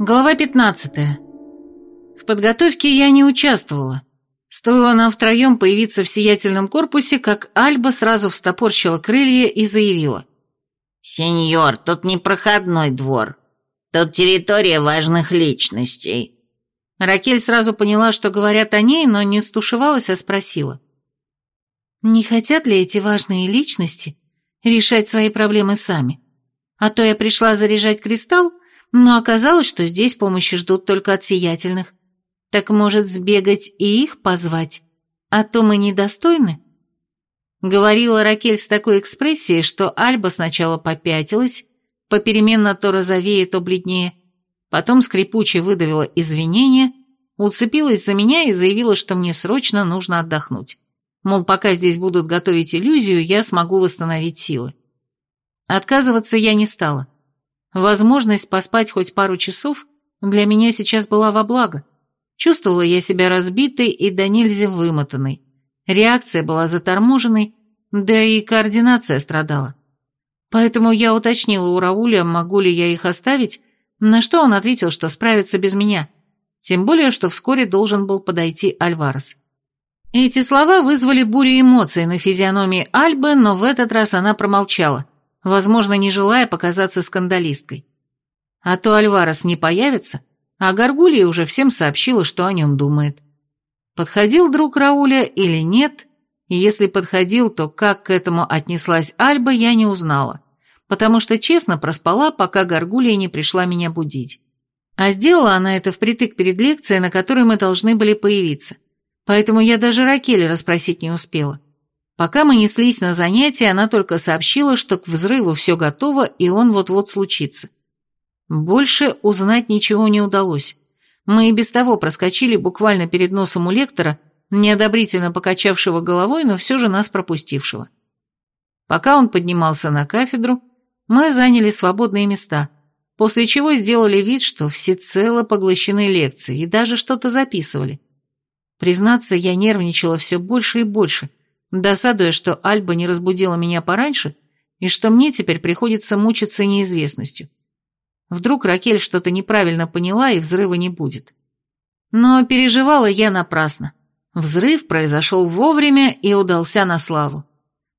Глава 15. В подготовке я не участвовала. Стоило нам втроем появиться в сиятельном корпусе, как Альба сразу встопорщила крылья и заявила. «Сеньор, тут не проходной двор. Тут территория важных личностей». Ракель сразу поняла, что говорят о ней, но не стушевалась, а спросила. «Не хотят ли эти важные личности решать свои проблемы сами? А то я пришла заряжать кристалл, но оказалось, что здесь помощи ждут только от сиятельных. Так может сбегать и их позвать? А то мы недостойны?» Говорила Ракель с такой экспрессией, что Альба сначала попятилась, попеременно то розовее, то бледнее, потом скрипуче выдавила извинения, уцепилась за меня и заявила, что мне срочно нужно отдохнуть. Мол, пока здесь будут готовить иллюзию, я смогу восстановить силы. Отказываться я не стала. Возможность поспать хоть пару часов для меня сейчас была во благо. Чувствовала я себя разбитой и до нельзя вымотанной. Реакция была заторможенной, да и координация страдала. Поэтому я уточнила у Рауля, могу ли я их оставить, на что он ответил, что справится без меня, тем более, что вскоре должен был подойти Альварес. Эти слова вызвали бурю эмоций на физиономии Альбы, но в этот раз она промолчала – возможно, не желая показаться скандалисткой. А то Альварес не появится, а Гаргулья уже всем сообщила, что о нем думает. Подходил друг Рауля или нет, если подходил, то как к этому отнеслась Альба, я не узнала, потому что честно проспала, пока Гаргулья не пришла меня будить. А сделала она это впритык перед лекцией, на которой мы должны были появиться, поэтому я даже Ракели расспросить не успела. Пока мы неслись на занятия, она только сообщила, что к взрыву все готово, и он вот-вот случится. Больше узнать ничего не удалось. Мы и без того проскочили буквально перед носом у лектора, неодобрительно покачавшего головой, но все же нас пропустившего. Пока он поднимался на кафедру, мы заняли свободные места, после чего сделали вид, что всецело поглощены лекцией и даже что-то записывали. Признаться, я нервничала все больше и больше – досадуя, что Альба не разбудила меня пораньше и что мне теперь приходится мучиться неизвестностью. Вдруг Ракель что-то неправильно поняла и взрыва не будет. Но переживала я напрасно. Взрыв произошел вовремя и удался на славу.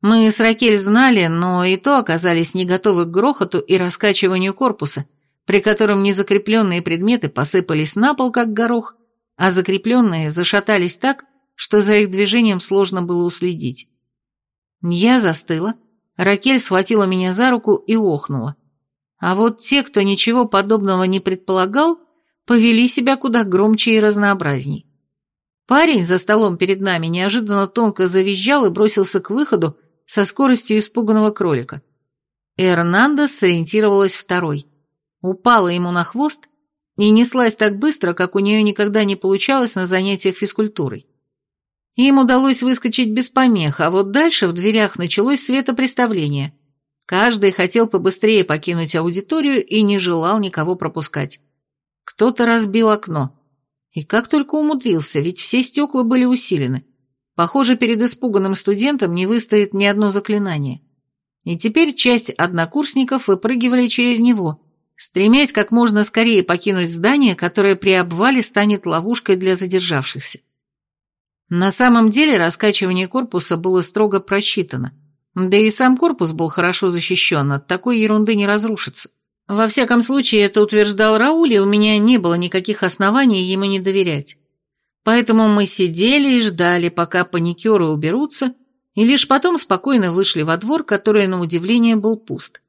Мы с Ракель знали, но и то оказались не готовы к грохоту и раскачиванию корпуса, при котором незакрепленные предметы посыпались на пол, как горох, а закрепленные зашатались так, что за их движением сложно было уследить. Я застыла, Ракель схватила меня за руку и охнула. А вот те, кто ничего подобного не предполагал, повели себя куда громче и разнообразней. Парень за столом перед нами неожиданно тонко завизжал и бросился к выходу со скоростью испуганного кролика. Эрнанда сориентировалась второй. Упала ему на хвост и неслась так быстро, как у нее никогда не получалось на занятиях физкультурой. Им удалось выскочить без помех, а вот дальше в дверях началось светопреставление. Каждый хотел побыстрее покинуть аудиторию и не желал никого пропускать. Кто-то разбил окно. И как только умудрился, ведь все стекла были усилены. Похоже, перед испуганным студентом не выстоит ни одно заклинание. И теперь часть однокурсников выпрыгивали через него, стремясь как можно скорее покинуть здание, которое при обвале станет ловушкой для задержавшихся. На самом деле раскачивание корпуса было строго просчитано. Да и сам корпус был хорошо защищен, от такой ерунды не разрушится. Во всяком случае, это утверждал Рауль, и у меня не было никаких оснований ему не доверять. Поэтому мы сидели и ждали, пока паникеры уберутся, и лишь потом спокойно вышли во двор, который, на удивление, был пуст.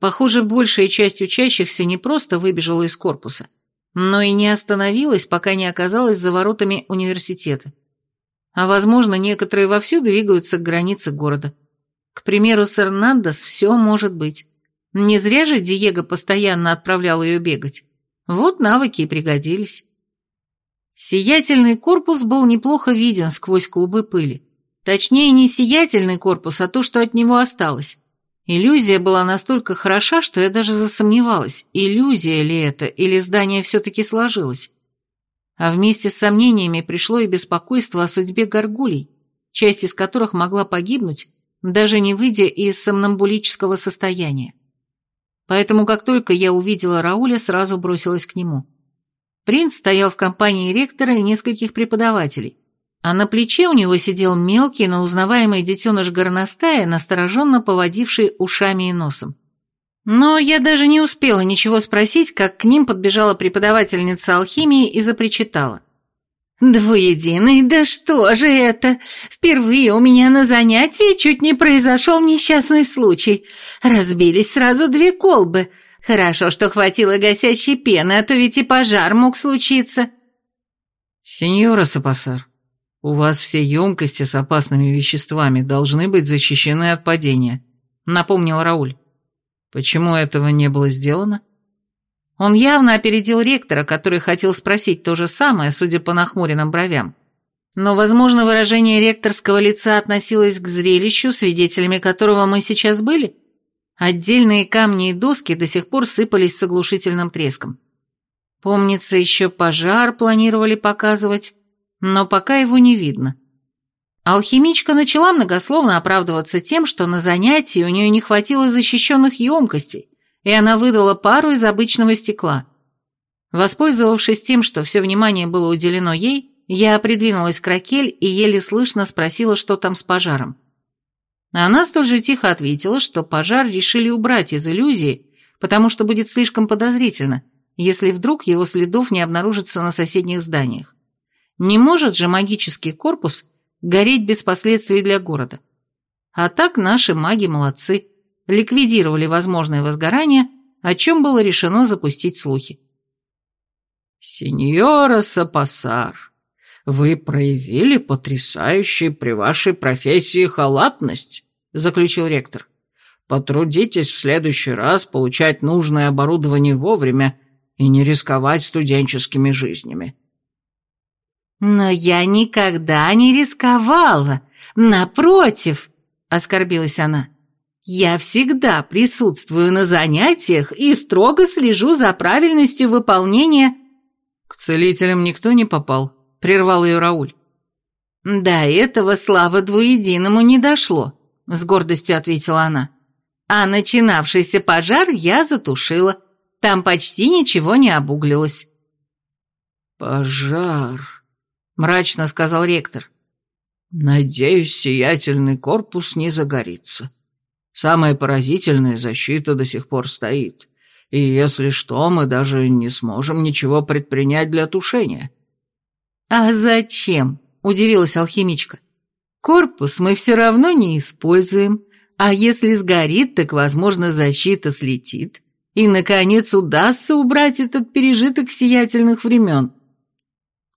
Похоже, большая часть учащихся не просто выбежала из корпуса, но и не остановилась, пока не оказалась за воротами университета. А возможно, некоторые вовсю двигаются к границе города. К примеру, с Эрнандес все может быть. Не зря же Диего постоянно отправлял ее бегать. Вот навыки и пригодились. Сиятельный корпус был неплохо виден сквозь клубы пыли. Точнее, не сиятельный корпус, а то, что от него осталось. Иллюзия была настолько хороша, что я даже засомневалась, иллюзия ли это, или здание все-таки сложилось. А вместе с сомнениями пришло и беспокойство о судьбе горгулей, часть из которых могла погибнуть, даже не выйдя из сомнамбулического состояния. поэтому как только я увидела Рауля, сразу бросилась к нему. Принц стоял в компании ректора и нескольких преподавателей, а на плече у него сидел мелкий, но узнаваемый детеныш горностая, настороженно поводивший ушами и носом. Но я даже не успела ничего спросить, как к ним подбежала преподавательница алхимии и запричитала. «Двуединый, да что же это? Впервые у меня на занятии чуть не произошел несчастный случай. Разбились сразу две колбы. Хорошо, что хватило гасящей пены, а то ведь и пожар мог случиться». «Сеньора Сапасар, у вас все емкости с опасными веществами должны быть защищены от падения», — напомнил Рауль. «Почему этого не было сделано?» Он явно опередил ректора, который хотел спросить то же самое, судя по нахмуренным бровям. Но, возможно, выражение ректорского лица относилось к зрелищу, свидетелями которого мы сейчас были. Отдельные камни и доски до сих пор сыпались с оглушительным треском. Помнится, еще пожар планировали показывать, но пока его не видно. Алхимичка начала многословно оправдываться тем, что на занятии у нее не хватило защищенных емкостей, и она выдала пару из обычного стекла. Воспользовавшись тем, что все внимание было уделено ей, я придвинулась к Ракель и еле слышно спросила, что там с пожаром. Она столь же тихо ответила, что пожар решили убрать из иллюзии, потому что будет слишком подозрительно, если вдруг его следов не обнаружится на соседних зданиях. Не может же магический корпус гореть без последствий для города. А так наши маги молодцы ликвидировали возможное возгорание, о чем было решено запустить слухи. «Сеньора Сапасар, вы проявили потрясающую при вашей профессии халатность», — заключил ректор. «Потрудитесь в следующий раз получать нужное оборудование вовремя и не рисковать студенческими жизнями». «Но я никогда не рисковала. Напротив», — оскорбилась она. Я всегда присутствую на занятиях и строго слежу за правильностью выполнения...» «К целителям никто не попал», — прервал ее Рауль. «До этого, слава двуединому, не дошло», — с гордостью ответила она. «А начинавшийся пожар я затушила. Там почти ничего не обуглилось». «Пожар», — мрачно сказал ректор. «Надеюсь, сиятельный корпус не загорится». Самая поразительная защита до сих пор стоит. И если что, мы даже не сможем ничего предпринять для тушения». «А зачем?» – удивилась алхимичка. «Корпус мы все равно не используем, а если сгорит, так, возможно, защита слетит, и, наконец, удастся убрать этот пережиток сиятельных времен».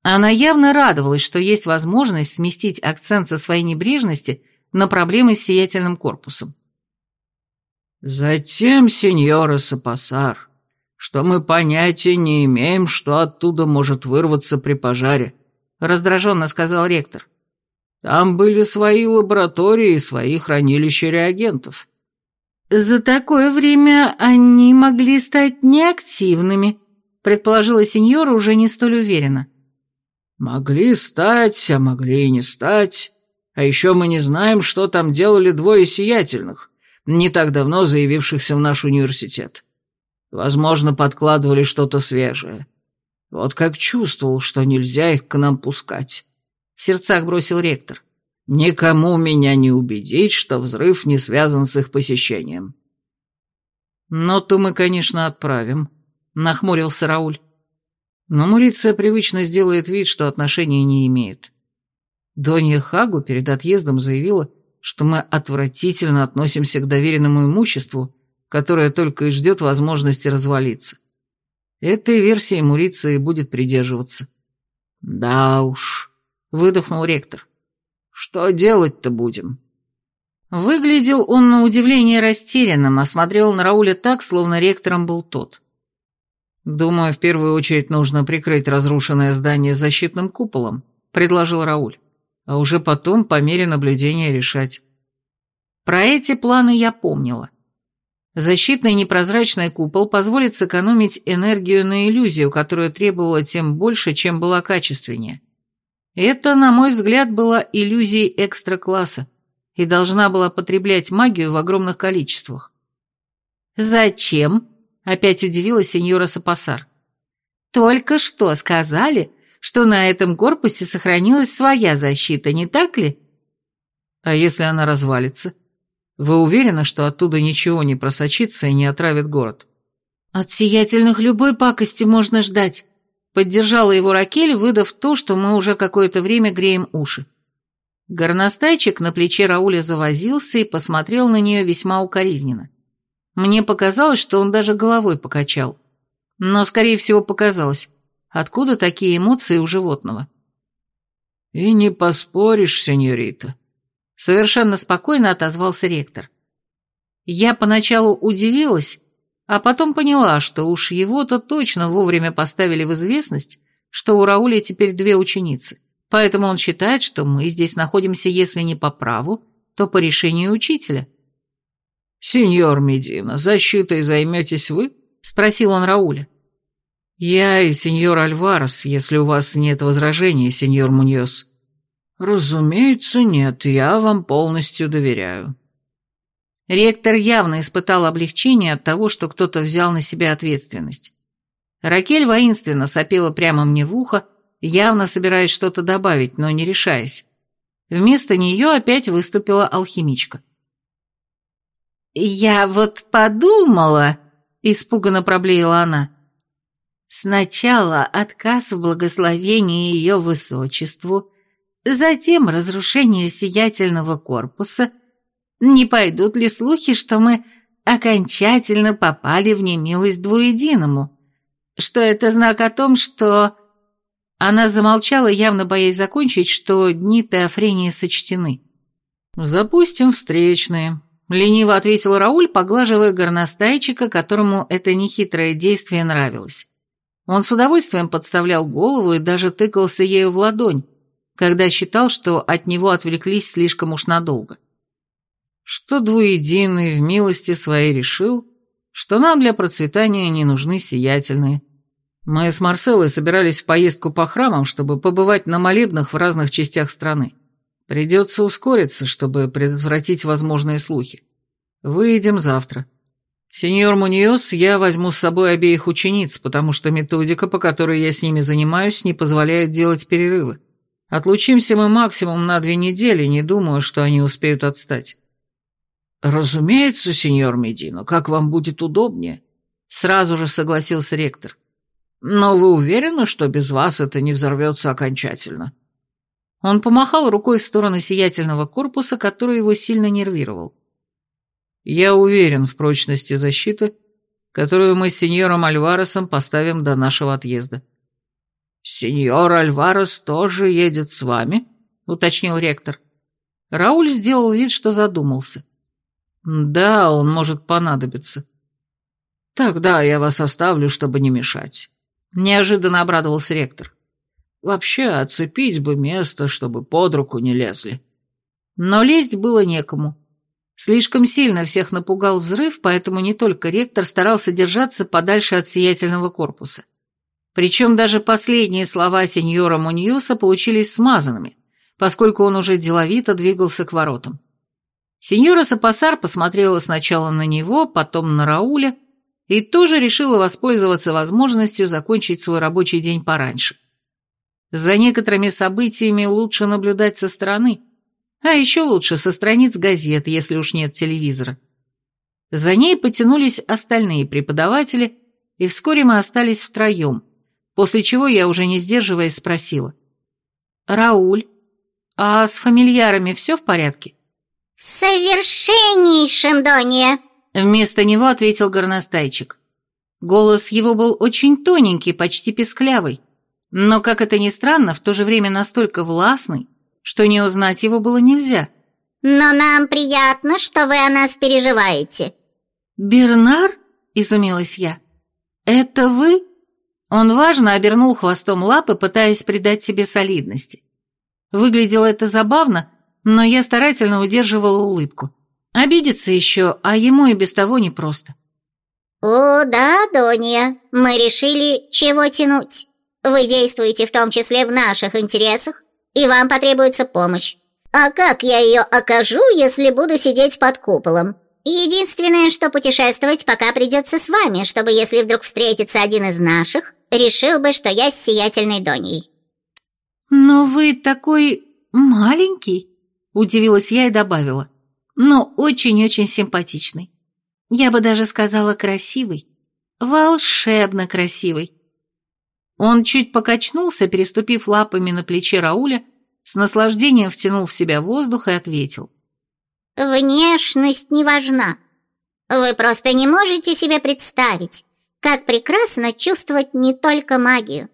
Она явно радовалась, что есть возможность сместить акцент со своей небрежности на проблемы с сиятельным корпусом. Затем, сеньора Сапасар, что мы понятия не имеем, что оттуда может вырваться при пожаре, раздраженно сказал ректор. Там были свои лаборатории и свои хранилища реагентов. За такое время они могли стать неактивными, предположила сеньора уже не столь уверенно. Могли стать, а могли и не стать. А еще мы не знаем, что там делали двое сиятельных не так давно заявившихся в наш университет. Возможно, подкладывали что-то свежее. Вот как чувствовал, что нельзя их к нам пускать. В сердцах бросил ректор. Никому меня не убедить, что взрыв не связан с их посещением. Но то мы, конечно, отправим, нахмурился Рауль. Но Муриция привычно сделает вид, что отношения не имеют. Донья Хагу перед отъездом заявила, что мы отвратительно относимся к доверенному имуществу, которое только и ждет возможности развалиться. Этой версии Мурица и будет придерживаться. «Да уж», — выдохнул ректор. «Что делать-то будем?» Выглядел он на удивление растерянным, а смотрел на Рауля так, словно ректором был тот. «Думаю, в первую очередь нужно прикрыть разрушенное здание защитным куполом», — предложил Рауль а уже потом по мере наблюдения решать. Про эти планы я помнила. Защитный непрозрачный купол позволит сэкономить энергию на иллюзию, которая требовала тем больше, чем была качественнее. Это, на мой взгляд, была иллюзией экстра-класса и должна была потреблять магию в огромных количествах. «Зачем?» — опять удивилась сеньора Сапасар. «Только что сказали, что на этом корпусе сохранилась своя защита, не так ли?» «А если она развалится? Вы уверены, что оттуда ничего не просочится и не отравит город?» «От сиятельных любой пакости можно ждать», — поддержала его Ракель, выдав то, что мы уже какое-то время греем уши. Горностайчик на плече Рауля завозился и посмотрел на нее весьма укоризненно. Мне показалось, что он даже головой покачал. Но, скорее всего, показалось. Откуда такие эмоции у животного? «И не поспоришь, сеньорита», — совершенно спокойно отозвался ректор. Я поначалу удивилась, а потом поняла, что уж его-то точно вовремя поставили в известность, что у Рауля теперь две ученицы, поэтому он считает, что мы здесь находимся, если не по праву, то по решению учителя. «Сеньор Медина, защитой займетесь вы?» — спросил он Рауля. «Я и сеньор Альварес, если у вас нет возражений, сеньор Муньос». «Разумеется, нет, я вам полностью доверяю». Ректор явно испытал облегчение от того, что кто-то взял на себя ответственность. Ракель воинственно сопела прямо мне в ухо, явно собираясь что-то добавить, но не решаясь. Вместо нее опять выступила алхимичка. «Я вот подумала», — испуганно проблеяла она. «Сначала отказ в благословении ее высочеству, затем разрушение сиятельного корпуса. Не пойдут ли слухи, что мы окончательно попали в немилость двуединому? Что это знак о том, что...» Она замолчала, явно боясь закончить, что дни Теофрении сочтены. «Запустим встречные», Лениво ответил Рауль, поглаживая горностайчика, которому это нехитрое действие нравилось. Он с удовольствием подставлял голову и даже тыкался ею в ладонь, когда считал, что от него отвлеклись слишком уж надолго. Что двуединый в милости своей решил, что нам для процветания не нужны сиятельные. Мы с Марселой собирались в поездку по храмам, чтобы побывать на молебнах в разных частях страны. Придется ускориться, чтобы предотвратить возможные слухи. Выйдем завтра. Сеньор Муниос, я возьму с собой обеих учениц, потому что методика, по которой я с ними занимаюсь, не позволяет делать перерывы. Отлучимся мы максимум на две недели, не думаю, что они успеют отстать. Разумеется, сеньор Медино, как вам будет удобнее. Сразу же согласился ректор. Но вы уверены, что без вас это не взорвется окончательно? Он помахал рукой в сторону сиятельного корпуса, который его сильно нервировал. «Я уверен в прочности защиты, которую мы с сеньором Альваресом поставим до нашего отъезда». «Сеньор Альварес тоже едет с вами?» — уточнил ректор. Рауль сделал вид, что задумался. «Да, он может понадобиться». «Тогда я вас оставлю, чтобы не мешать», — неожиданно обрадовался ректор. Вообще, оцепить бы место, чтобы под руку не лезли. Но лезть было некому. Слишком сильно всех напугал взрыв, поэтому не только ректор старался держаться подальше от сиятельного корпуса. Причем даже последние слова сеньора Муньюса получились смазанными, поскольку он уже деловито двигался к воротам. Сеньора Сапасар посмотрела сначала на него, потом на Рауля и тоже решила воспользоваться возможностью закончить свой рабочий день пораньше. За некоторыми событиями лучше наблюдать со стороны, а еще лучше со страниц газет, если уж нет телевизора. За ней потянулись остальные преподаватели, и вскоре мы остались втроем, после чего я уже не сдерживаясь спросила. «Рауль, а с фамильярами все в порядке?» «В совершеннейшем, Донья!» Вместо него ответил горностайчик. Голос его был очень тоненький, почти песклявый но, как это ни странно, в то же время настолько властный, что не узнать его было нельзя. «Но нам приятно, что вы о нас переживаете». «Бернар?» — изумилась я. «Это вы?» Он важно обернул хвостом лапы, пытаясь придать себе солидности. Выглядело это забавно, но я старательно удерживала улыбку. Обидеться еще, а ему и без того непросто. «О, да, Донья, мы решили, чего тянуть. Вы действуете в том числе в наших интересах, и вам потребуется помощь. А как я ее окажу, если буду сидеть под куполом? Единственное, что путешествовать пока придется с вами, чтобы, если вдруг встретится один из наших, решил бы, что я с сиятельной Доней». «Но вы такой маленький», — удивилась я и добавила. «Но очень-очень симпатичный. Я бы даже сказала красивый. Волшебно красивый». Он чуть покачнулся, переступив лапами на плече Рауля, с наслаждением втянул в себя воздух и ответил. «Внешность не важна. Вы просто не можете себе представить, как прекрасно чувствовать не только магию.